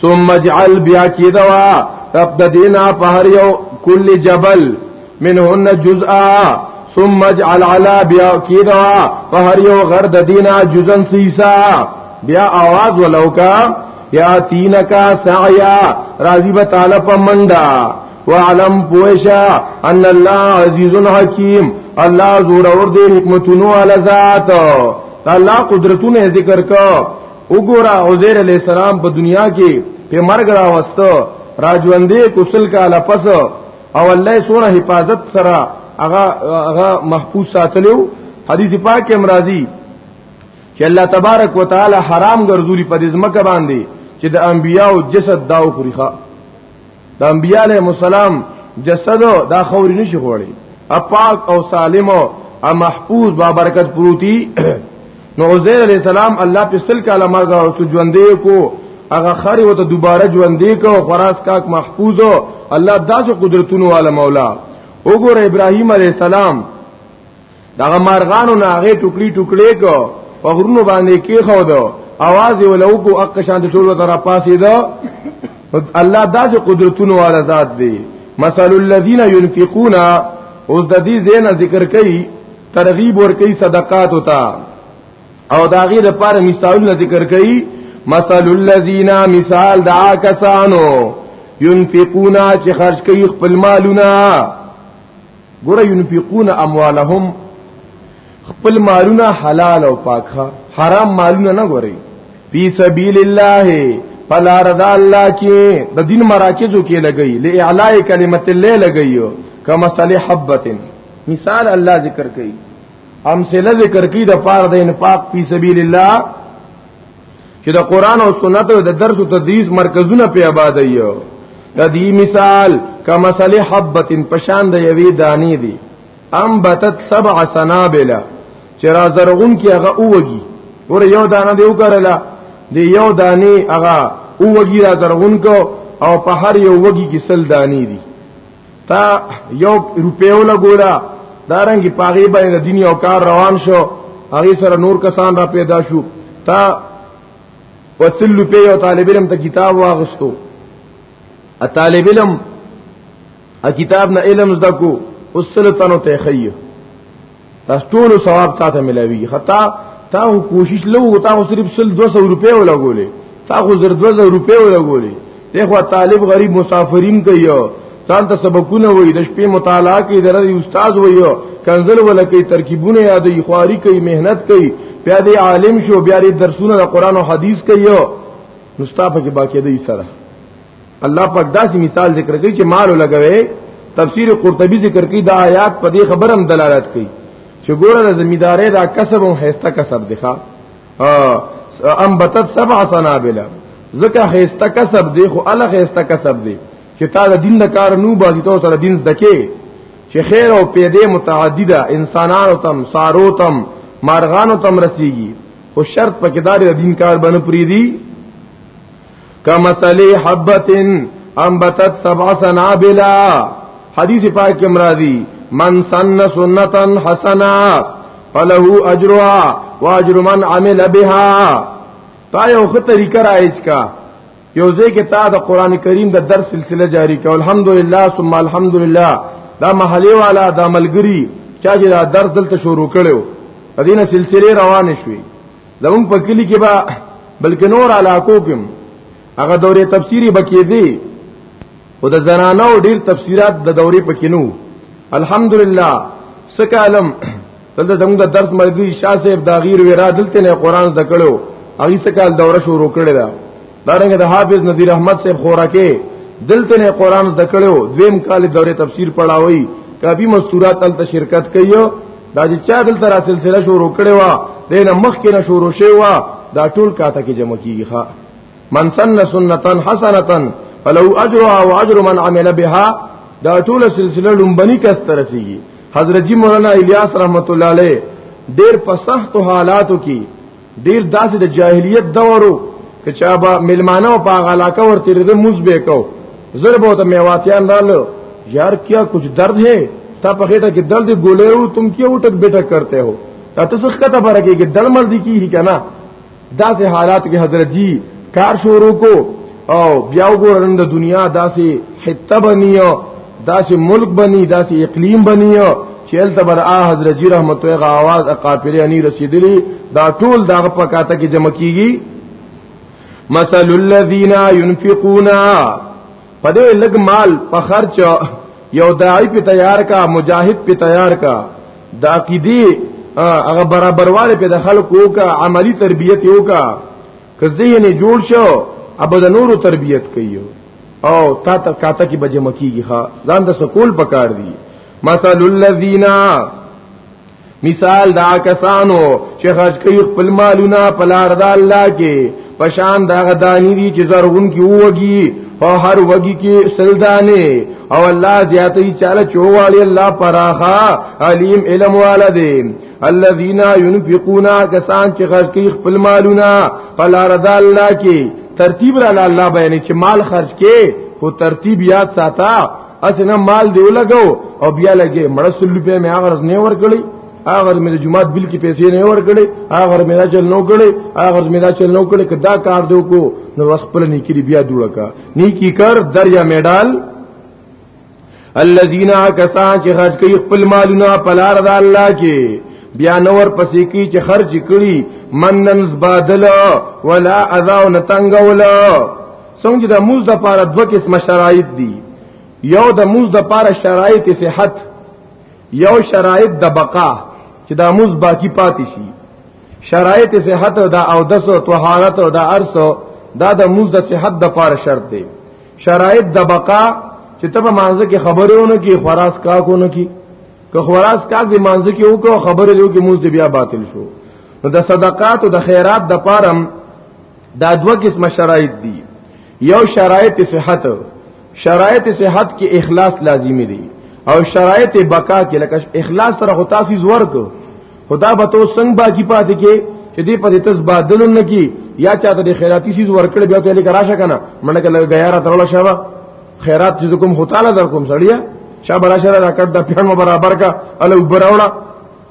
ثم اجعل بیا کی دوا رب د دینا په هر یو کل جبل منهن جزءا ثم اجعل على بیا کی دوا په هر یو غر د دینا جزن سیسا بیا आवाज ولوکا یا تینکا سعیا راضی به تعالی په منډا وعلم پوشا ان الله عزیز حکیم الله زور اور دې حکمتونو علی ذات الله قدرتونه ذکر کو وګوره عزیر علی السلام په دنیا کې په مرګ را وسته راجوندې کوسل کاله پس او الله سونه حفاظت سره هغه هغه محفوظ ساتلو حدیث پاک کې امراضی چې الله تبارک وتعالى حرام ګرځولي په دې ځمکه باندې چې د انبیانو جسد داو خوريخه د انبیاء علیهم السلام جسد دا خوري نشي خوړي اپاک او سالم او محفوظ با برکت پروتي نو عزیر علیہ السلام الله په سل کاله مرګ او ژوندې کو هغه خري وته دوباره ژوندې کو خراس کاک محفوظ الله داسو قدرتونو والا مولا وګوره ابراهيم عليه السلام دغه مارغانو نه هغه ټوکړي ټوکړي کو په غرونو باندې کې خو دو आवाज یې ولو کو اق شان د ټولو تر پاسې دو الله داسې قدرتونو والا ذات دی مثل الذين ينفقون اوس د دې زین ذکر کوي ترغیب ور کوي صدقات وتا او داغه د پاره مثالونه ذکر کوي مثل الذين مثال دا کسانو ينفقون چې خرج کوي خپل مالونه ګوره ينفقون اموالهم خپل مالونه حلال او پاکه حرام مالونه نه ګوري فی سبیل الله فلا رضا الله کې د دین مراکزو کې لګي لاعلاء کلمت الله لګي کما صلی حبتن مثال الله ذکر کوي امثله ذکر کوي د پاره د انفاق فی سبیل الله چې د قران او سنت او د درس او تدریس مرکزونه په آباد یو د دې مثال کما صلی حبت پشان د یوی دانی دی ام بتت سبع سنابلا چې را زرغون کې هغه اوږي ور یو دانه دی وکړلا دی یو دانی هغه اوږي را زرغون کو او په هر یو وږي کې سل دانی دی تا یو روپیو لګولا دارنګ پاغي باندې د دنیا او کار روان شو هغه سره نور کسان را پیدا شو تا وصل روپی او طالب علم ته کتاب واغستو ا طالب علم ا کتاب نه علم زده کو اوس سلطانو ته خیه دا ټول ثواب تاسو ملاوي خطا تا هو کوشش لو تا هو صرف 200 روپے ولا ګولې تا خو زر 200 روپے ولا ګولې دغه طالب غریب مسافرین کوي ځان ته سبقونه وای د شپې مطالعه کوي د رضی استاد وای کنزل ولا کوي ترکیبونه یادې خواري کوي مهنت کوي بیا دې عالم شو بیا دې درسونه د قران او حدیث کوي نو ستاسو کې باقی دی سره الله پاک داسې مثال ذکر کوي چې مال لګوي تفسیر قرطبي ذکر کوي دا آیات په دې خبره هم دلالت کوي چې ګوره د زمیدارې دا کسب او هيسته کسب دی ښا انبتت سبع سنابل زکه هيسته کسب دی خو الله هيسته کسب دی چې تا د دین د کار نو بازی تو سره دین زدکه چې خیر او پیدې متعدده انسانانو تم سارو تم مارغانو تم رسیږي خو شرط پکې دار د دین کار باندې پری دی کمثلی حبتن انبتت سبع سنابلا حدیث پاک امراضی من سن سنتا حسنا فله اجرها واجر من عمل بها تا یو خه طریقه رایج کا یو ځکه تا د قران کریم د درس سلسله جاری کا الحمدلله ثم الحمدلله دا محلی والا د عملګری چا چې دا درس دلته شروع کړو دینه سلسله روانه شوه زمون په کلی کې با بلکې نور علاقو کې هغه دورې تفسیری بکې دي او د زنانو ډیر تفسیرات د دورې پکې نو الحمدلله سکالم دلته زموږ د درس مرګي شاه صاحب دا غیر ورا دلته نه قران زده کړو هغه سکال دوره شروع کړې ده دارنګ د حافظ نذیر احمد صاحب خورکه دلته نه قران زده کړو دویم کال دوره تفسیر پڑھاوي کافی مستورات تل شرکت کوي دا چې چا دلته را سلسله شروع کړي وا دینه مخ کې نه شروع شي وا دا ټول کاته کې جمع کیږي ښا من سن سنتن حسنتن فلو اجرها واجر من عمل بها دا ټول سلسله لومبني کس ترسيږي حضرت جی مولانا الیاس رحمت الله علیه ډیر په سخت حالاتو کې ډیر داسې د جاهلیت دورو چې چا به ملمانه په علاقه ورته رده موز به کو زره به ته میواتیان رالو یار کیا کچھ درد ہے تا په خېټه کې درد ګولې او تم کیو ټک بیٹک کرتے ہو تاسو څه کته برګه کې دل مل دي کیږي کنه داسې حالات کې حضرت جی کار شروع کو او بیا وګورند دنیا داسې حتبنیو داسې ملک بنی داسې اقلیم بنی چې الته بر ا حضرت جی رحمت الله आवाज اقاپری انی رسیدلی دا ټول دغه پکاته کې جمع کیږي مثل الذين ينفقون پدې لګ مال په خرچ یو داعی په تیار کا مجاهد په تیار کا د عقیدی هغه برابرواله په د خلکو کا عملی تربیت یو کا که ذهن جوړ شو اب د نورو تربيت کوي او تا ته کاته کې بجې مکیږي ها ځان د سکول پکار دی مثال الذين مثال دا کسانو چې خرج کوي خپل مالونه په لار د الله کې پشان دا غدانی دي چې زرغون کې وږي او هر وږي کې سلدانه او الله زیاتې چاله چوغالي الله پراخه علیم علم والدین الذين ينفقون کسان چې خرج کوي خپل مالونه فلا رضا الله کې ترتیب را الله بیان چې مال خرج کې خو ترتیب یاد ساته اسنه مال دی ولګو او بیا لګي مړ سل روپیا مې هغه نه ورکړي هغه مې د جمعات بل کې پیسې نه ورکړي هغه مې دا چل نو کړي هغه مې دا چل نو کړي کدا کار دی کو نو خپل نیکی بیا دوړه کا نیکی کار دریا میډال الذين كسان چې خرج کوي خپل مالونه په لار د الله کې بیا نور پسې کی چې خرج کړي منن زبادل ولا اذا نتنګول څنګه د موز د پاره دوه قسم شرایط دي یو د موز د پاره شرایط صحت یو شرایط د بقا چې د موز باقی پاتې شي شرایط صحت او د اودس او طهارت او د ارث دا د موز د صحت د پاره شرط دی شرایط د بقا چې ته په مانځ کې خبرونه کې خراس کا کو نه کی که خراس کا دې مانځ کې وکړو خبرې یو کې موږ بیا باطل شو نو د صدقات او د خیرات د پارم دا دوه قسمه شرایط دي یو شرایط صحت شرایط صحت کې اخلاص لازمی دي او شرایط بقا کې لکه اخلاص سره خو تاسو زور کو خدا به تو څنګه باقی پاتې کې چې دې په تس بادل نه کی یا چاته د خیراتی چیز ورکړ بیا ته لیکرا شا کنه منډه کله غیار ترول شوا خیرات چې کوم خداله در کوم سړیا شا برا شر را کټ د پیانو برابر کا ال وبراوړه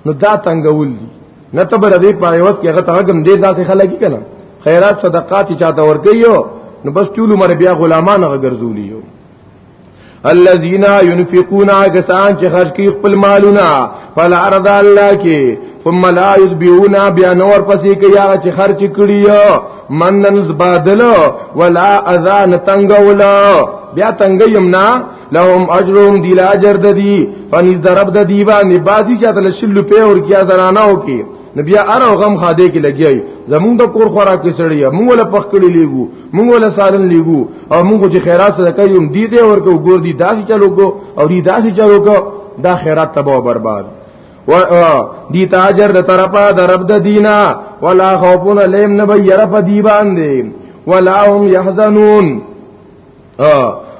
نو دا تنگول دي نه ته بر دې پایوت کې هغه ته غم دې داسې خلګي کنه خیرات صدقات چاته ورکيو نو بس ټول مر بیا غلامان غرزولیو الذين ينفقون كسان چې خرج کوي خپل مالونه فل ارض الله کې ثم لا يذبحون بیا نور پسې کوي هغه چې خرج کړی منن زبادل ولا اذان تنگول بیا تنگ یمنا لهم اجرهم دی لا اجر ددی فنیز درب ددی باندې بازی چاته لشلو په اور کیا زنانو کې نو بیا ار او غم خاده کې لګیای زمونږ د کور خورا کې سړی موږ له پخکړی لیګو موږ له سالن لیګو او موږ چې خیرات سره کوي هم دی دې ورکو ګور دی داسې چلو کو او دی داسې چلو کو دا خیرات تباہ برباد و دی تاجر د طرفه د رب د دینا ولا خوفون لیم نبیر په دی باندې ولا هم يحزنون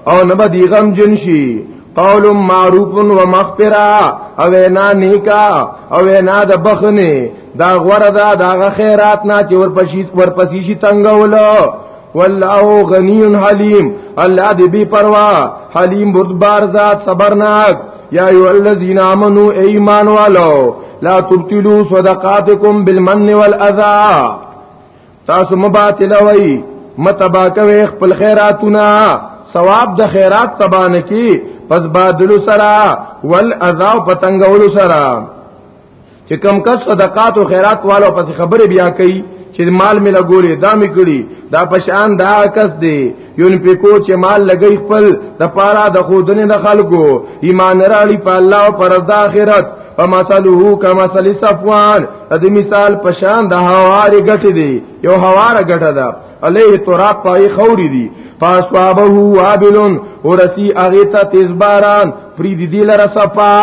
او نه به دی غم جن شي قول معروف و مغفرہ او وینا نیکا او وینا د بخنه دا غوړه دا د خیرات نه چې ورپسې ورپسې شي تنگول والله غنی حلیم الله دې بی پروا حلیم بردبار ذات صبرناک یا ایو الذین آمنو ایمان والو لا تبتلوا صدقاتکم بالمن والاذى تاسو مباطل وای متبا کوي خپل خیراتونه ثواب د خیرات تبان کی پس بادل سرا ول اذا پتنګول سرا چې کم کس صدقات او خیرات والو پس خبره بیا کوي چې مال می لګولې دا می کړی دا پشان دا کس دی یون په کو چې مال لګی خپل د پاره د خودنه د خلکو ایمان راړي په الله او پر د اخرت فمثله کمثل صفوان د مثال پشان د هوار غټه دی یو هوار غټه ده علیه تراب پای خوري دی فاسوابه وابلن ورسی اغه ته تیز باران پری دی دی لره صفا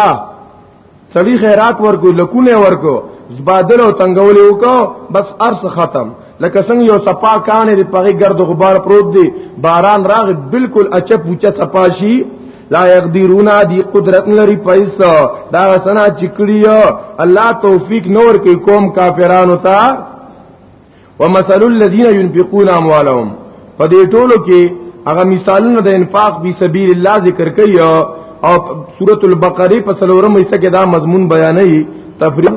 سړی خیرات ورکو لکونه ورکو زبادل او تنگولې وکاو بس ارس ختم لکه څنګه یو صفا کانه دی پغه گرد غبار پروت دی باران راغ بالکل اچپ اوچا صفا شي لا يقدرون دي قدرت لري پیسو دا سنا چکړیو الله توفیق نور کې قوم کافرانو ته ومثل الذين ينفقون اموالهم په دې ټولو کې هغه مثالونه د انفاق په سبیل الله ذکر کوي او سورۃ البقره په څلورم حصہ کې دا مضمون بیانوي تفریح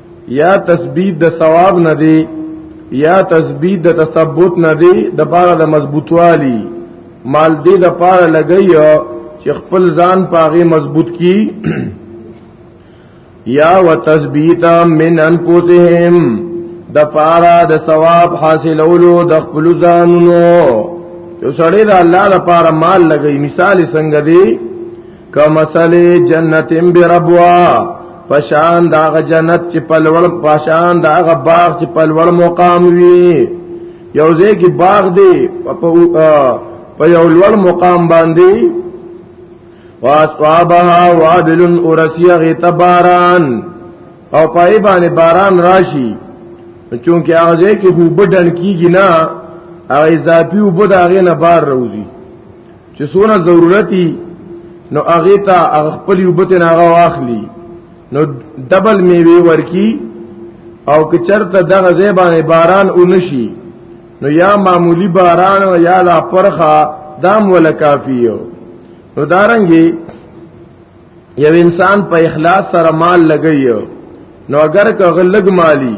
یا تثبیت د ثواب نه دی یا تثبیت د تثبت نه دی د پاره د مضبوطوالی مال دې د پاره لګي چې خپل ځان پاغه مضبوط کی یا وتثبیت من انفسهم د پاره د ثواب حاصلولو د خپل ځانونو یو سړی د الله لپاره مال لګي مثال څنګه دی کمثل جنت بربوا پشان داغه جنت چې پلوړ پشان داغه باغ چې پلوړ مقام وي یو ځکه باغ دی په یو لوړ مقام باندې واسوابها وابل اورسیه غتباران او پای باندې باران راشي چونکه هغه ځای کې هو بدن کیږي نه هغه اضافي وبد هغه نه بار روزي چې سونه ضرورتي نو هغه ته هغه خپل یوبته ناغه واخلي نو دبل میوه ورکی او که چرته دغه زیبانه باران اونشي نو یا معمولی باران او یا لا پرخه دام ولا کافیو نو دارنګي یو انسان په اخلاص سره مال لګیو نو اگر که غلګ مالی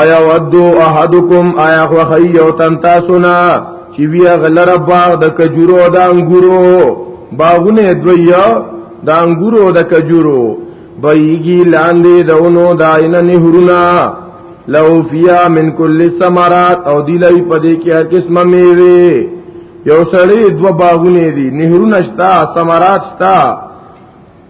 آیا ودو احدکم آیا خو خی او تن تاسو نه چې بیا غلره باغ د کجورو د انګورو باغونه دویا د انګورو د کجورو بېږي لاندې دونو داین نهرونا لو فیا من کل ثمرات او دی لای پدې کې هر قسمه میوه یو سړی دو باغونه دي نهرونه شتا ثمرات شتا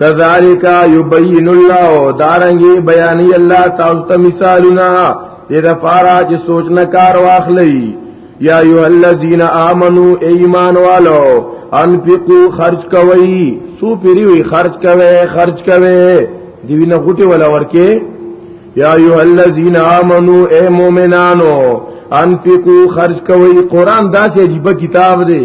کذالک یبین الله دارنګي بیانې الله تاسو ته مثالونه دې د پاره چې سوچ نه کار واخلي یا ایه الذین آمنو ایمان والو انفقوا خرج کوي سو پیری وی خرج کوي خرج کوي دی وینه غټي ولا ورکه یا ایه الذین آمنو اے مومنانو انفقوا خرج کوي قران داسې عجیب کتاب دی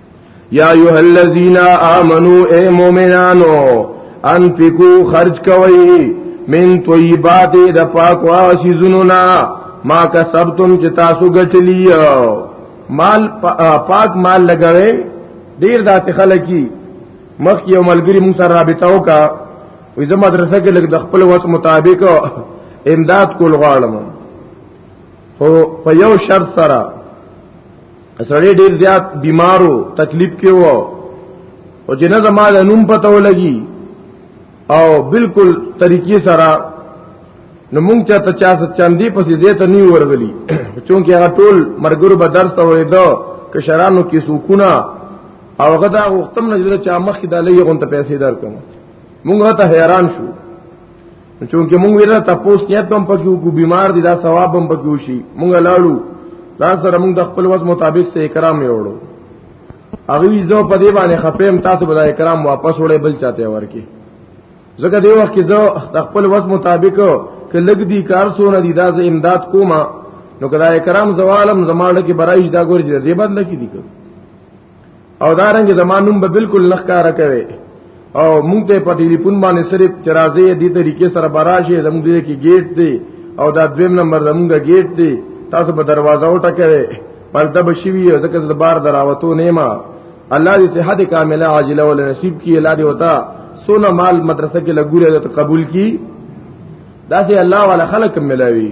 یا ایها الذین آمنو اے مومنانو انفقوا خرج کوي من طیبات د پاکو اسیزونو نا ما کسبتم چې تاسو ګټلی مال پاک مال لګوي ډیر ذات خلکی مخ یو ملګری مون سره رابطه وکا وې زما مدرسه کې لګ د خپل وخت مطابق امداد کول غواړم خو په یو شرط سره سړی ډیر زیات بیمارو تکلیف کې وو او جنہ زما د نوم پته ولګي او بالکل طریقې سره نو مونږ چا ته چا چاندي پسې دې ته نیو ورغلی چونکه هغه ټول مرګرو به درس اوریدو که شرانو کې سکونه او هغه دا وختم نه چې مخ کې د لې غونته پیسې درکم مونږ ته حیران شو چونکه مونږ ویره تاسو نه تم پکې کو بیمار دي دا ثواب هم پکې وشي مونږ لاړو دا سره مونږ د خپل وس مطابق سه اکرام یوړو هغه زه په دې باندې خپم تاسو به اکرام واپس وړې بل چاته ورکی زکه دی وخت کې زه خپل وس مطابق ک لګ دی کار سونه دی دا زه امداد کومه نو کدا کرام زوالم زماړه کې برایش دا ګورځي دې بدل کې دي او دارنګ زمانوم به بالکل لخکار کوي او مونږ ته په ټلیفون باندې صرف چرازه دې طریقې سره براشه زموږ دې کې گیټ دی او دا دویم نمبر زموږ گیټ دی تاسو په دروازه وټکوي پرده بشوي ځکه د بار دراوتو نیما الله دې صحت کامله عاجله ول نصیب کی الله دې وتا سونه مال مدرسه کې لګورې ته قبول کی دا سه الله والا خلق ملاوي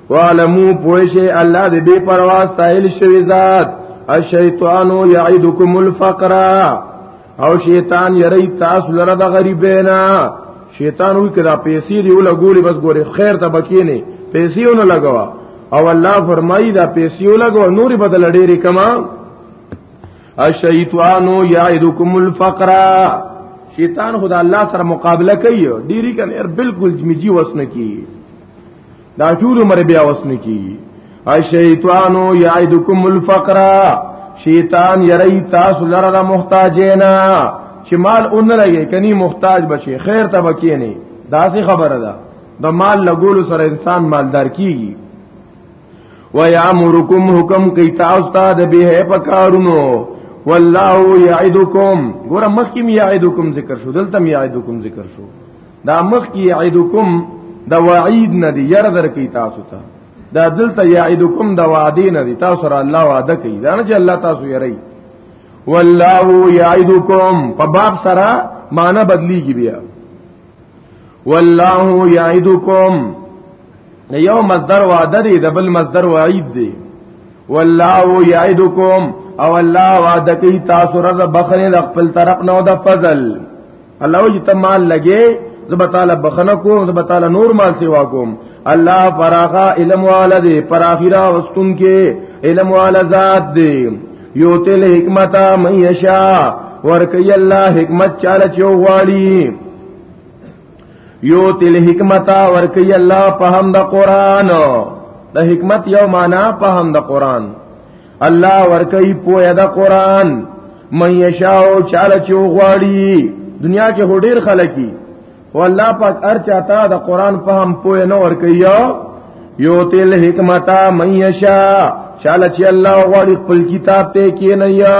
وعلمو پوشه الله دې بے پروا استایل شوی ذات الشیطان یعدکم الفقر او شیطان یری تاسو لره د غریبینا شیطان وی کړه پیسې دی ول ګوري بس ګوري خیر ته بکینه پیسې ونه لګوا او الله فرمایي دا پیسې ول لګوا نوري بدل ډېری کما الشیطان یعدکم الفقر شیطان خدا الله سره مقابله کوي ډېری کنه بالکل جمجي وسنه کی دا ټول عمر بیا وسنه کیږي ای شیطانو یعدکم الفقر شیطان یری تاسو لره د محتاجینا چې مال اون لګي کني محتاج بشي خیر ته بکی نه دا څه خبره ده د مال لګول سره انسان مالدار کیږي و یامرکم حکم کوي تاسو ته د به په کارونو والله یعدکم ګوره مخکې یعدکم ذکر شو دلته یعدکم ذکر شو دا مخ کې یعدکم د وعید نه دی ير در کوي تاسو ته دا دلته یعدکم د وعده نه دی تاسو را الله وعده کوي دا نه چې الله تاسو یری والله یعدکم په باب سره معنی بدلیږي بیا والله یعدکم یو مصدر وعده دی د بل مصدر وعید دی والله یعدکم او الله وعده کوي تاسو رزق بخنه د خپل طرف نو د فضل الله وجه ته مال لګې زب تعالی بخنه کوم زب تعالی نور مال سیوا کوم الله فراغا علم والده پراخیرا واستون کې علم والا ذات دی یو تل حکمت من یشا ورکی الله حکمت چاله چوغواړي یو تل حکمت ورکی الله په هم د قران د حکمت یو معنا په هم د قران الله ورکی پویا دا قرآن من یشاو چاله چې وغواړي دنیا کې هډیر خلکی او الله پاک هر چاته دا قرآن په هم پویا نه ورکی یو تل حکمتا من یشا چاله چې الله وغواړي خپل کتاب ته کې نه یا